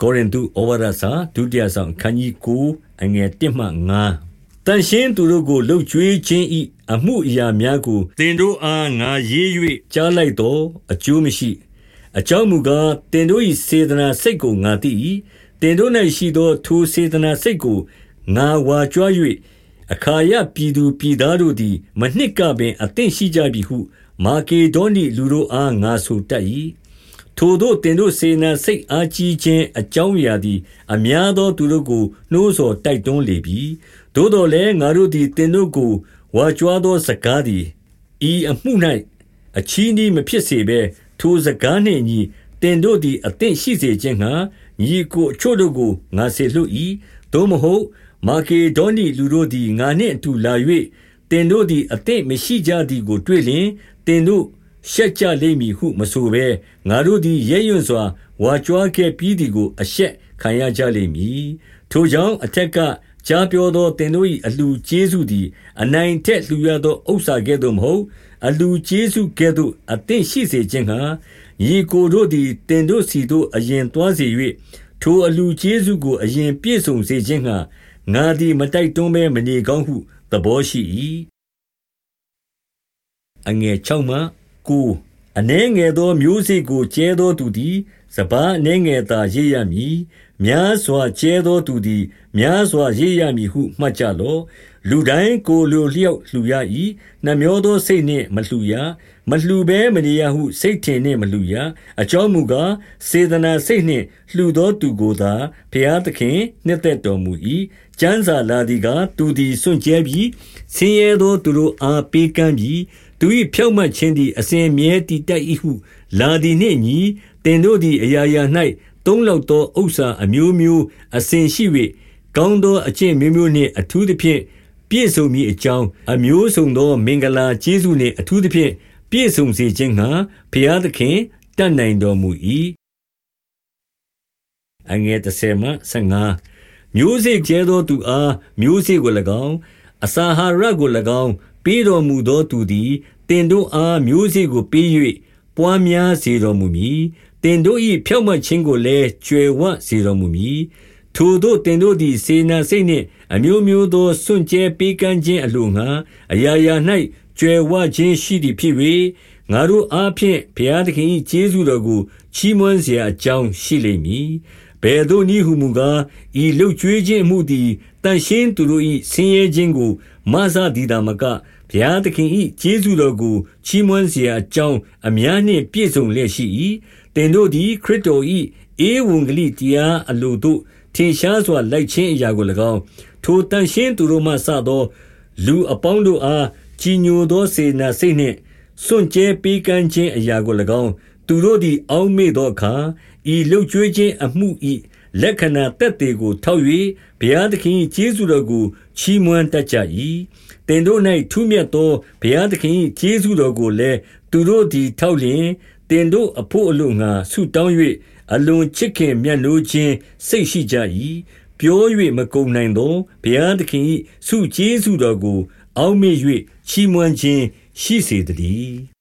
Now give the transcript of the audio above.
ကောရိန္သုဩဝါဒစာဒုတိယဆောင်ခန်းကြီး9အငယ်1မှ5တန်ရှင်းသူတို့ကိုလှုပ်ကြွေးခြင်းဤအမှုအရာများကိုသင်တို့အားငါရေး၍ကြားလိုက်တော့အကျိုးမရှိ အကြောင်းမူကားတင်တို့၏စေတနာစိတ်ကိုငါသိ၏တင်တို့၌ရှိသောထိုစေတနာစိတ်ကိုငါဝါကြွား၍အခါယပြည်သူပြည်သားတို့သည် မနှစ်ကပင်အသင့်ရှိကြပြီဟု မာကေဒေါနိလူတို့အားငါဆိုတတ်၏ ထိုတို့တင်တို့စေနာစိတ်အားကြီးခြင်း အကြောင်းအရာသည် အများသောသူတို့ကို နှိုးဆော်တိုက်တွန်းလေပြီ သို့တော်လည်း ငါတို့သည်တင်တို့ကို ဝါကြွားသောစကားသည် ဤအမှု၌အချီးနှီးမဖြစ်စေဘဲ ထိုစကားနှင့်ညီတင်တို့သည် အသင့်ရှိစေခြင်းငှာညီကိုအချို့တို့ကို ငါစေလွှတ်၏သို့မဟုတ် မာကေဒေါနိလူတို့သည် ငါနှင့်အတူလာ၍တင်တို့သည် အသင့်မရှိကြသည်ကို တွေ့လျင်တင်တို့ ရှက်ကြလိမ့်မည်ဟုမဆိုဘဲငါတို့သည်ရဲရွံ့စွာဝါကြွားခဲ့ပြီးသည်ကိုအရှက်ခံရကြလိမ့်မည်ထိုကြောင့်အထက်ကကြားပြောသောတင်တို့၏အလှကျေးဇူးသည်အနိုင်ထက်လှူရသောဥစ္စာကဲ့သို့မဟုတ်အလှကျေးဇူးကဲ့သို့အသင့်ရှိစေခြင်းဟာညီကိုတို့သည်တင်တို့စီတို့အရင်သွားစေ၍ထိုအလှကျေးဇူးကိုအရင်ပြည့်စုံစေခြင်းဟာငါသည်မတိုက်တွန်းဘဲမနေကောင်းဟုသဘောရှိ၏အငယ်6မှ ကိုအနှဲငယ်သော မျိုးစေ့ကိုကျဲသောသူသည် စပားအနှဲငယ်သာ ရိပ်ရမည် များစွာကျဲသောသူသည် များစွာရိပ်ရမည်ဟု မှတ်ကြလော့ လူတိုင်းကိုလိုလျောက် လှူရ၏နှမျောသောစိတ်နှင့် မလှူရ မလှူဘဲမနေရဟု စိတ်ထင်နှင့် မလှူရ အကြောင်းမူကား စေတနာစိတ်နှင့် လှူသောသူကိုသာ ဘုရားသခင်နှစ်သက်တော်မူ၏ကျမ်းစာလာသည်ကား သူသည် စွန့်ကြဲပြီးဆင်းရဲသောသူတို့အား ပေးကမ်းပြီး သူ၏ဖြောက်မှတ်ခြင်းသည် အစဉ်မြဲတည်တတ်၏ဟု လာသည်နှင့်ညီတင်တို့သည် အရာရာ၌သုံးလောက်သောဥစ္စာအမျိုးမျိုးအစဉ်ရှိ၍ကောင်းသောအကျင့်မျိုးမျိုးနှင့် အထူးသဖြင့် ပြည့်စုံမည်အကြောင်း အမျိုးစုံသော မင်္ဂလာကျေးဇူးနှင့် အထူးသဖြင့် ပြည့်စုံစေခြင်းငှာဘုရားသခင် တတ်နိုင်တော်မူ၏အငယ်30မှ15မျိုးစေ့ကျဲသောသူအား မျိုးစေ့ကို၎င်း အစာဟာရကို၎င်း ပေးတော်မူသောသူသည် တင်တို့အားမျိုးစေ့ကိုပေး၍ပွားများစေတော်မူမည်တင်တို့၏ဖြောက်မှတ်ခြင်းကိုလည်းကျွယ်ဝစေတော်မူမည်ထိုတို့တင်တို့သည်စေနာစိတ်နှင့်အမျိုးမျိုးသောစွန့်ကြဲပေးကမ်းခြင်းအလိုငှာအရာရာ၌ကျွယ်ဝခြင်းရှိသည်ဖြစ်၍ ။ငါတို့အားဖြင့်ဘုရားသခင်၏ကျေးဇူးတော်ကိုချီးမွမ်းစရာအကြောင်းရှိလိမ့်မည်။ဘယ်သို့နည်းဟုမူကားဤလှုပ်ကြွေးခြင်းမှုသည်တန်ရှင်းသူတို့၏ဆင်းရဲခြင်းကိုမဆသည်တာမကဘုရားသခင်၏ကျေးဇူးတော်ကိုချီးမွမ်းစရာအကြောင်းအများနှင့်ပြည့်စုံလျက်ရှိ၏။တင်တို့သည်ခရစ်တော်၏ဧဝံဂလိတရားအလိုတို့ထင်ရှားစွာလိုက်ခြင်းအရာကို၎င်းထိုတန်ရှင်းသူတို့မှစသော လူအပေါင်းတို့အားကြီးညိုသောစေနာစိတ်နှင့် စွန့်ကြဲပေးကမ်းခြင်းအရာကို၎င်း သူတို့သည် အောက်မေ့သောအခါ ဤလှုပ်ကြွေးခြင်းအမှု၏လက္ခဏာတက်သေးကို ထောက်၍ဘုရားသခင်၏ကျေးဇူးတော်ကို ချီးမွမ်းတတ်ကြ၏တင်တို့၌ထူးမြတ်သော ဘုရားသခင်၏ကျေးဇူးတော်ကိုလည်း သူတို့သည် ထောက်လျင်တင်တို့အဖို့အလို့ငါဆုတောင်း၍အလွန်ချစ်ခင်မြတ်နိုးခြင်းစိတ်ရှိကြ၏ပြော၍မကုန်နိုင်သော ဘုရားသခင်၏ဆုကျေးဇူးတော်ကို အောက်မေ့၍ချီးမွမ်းခြင်း ရှိစေတည်း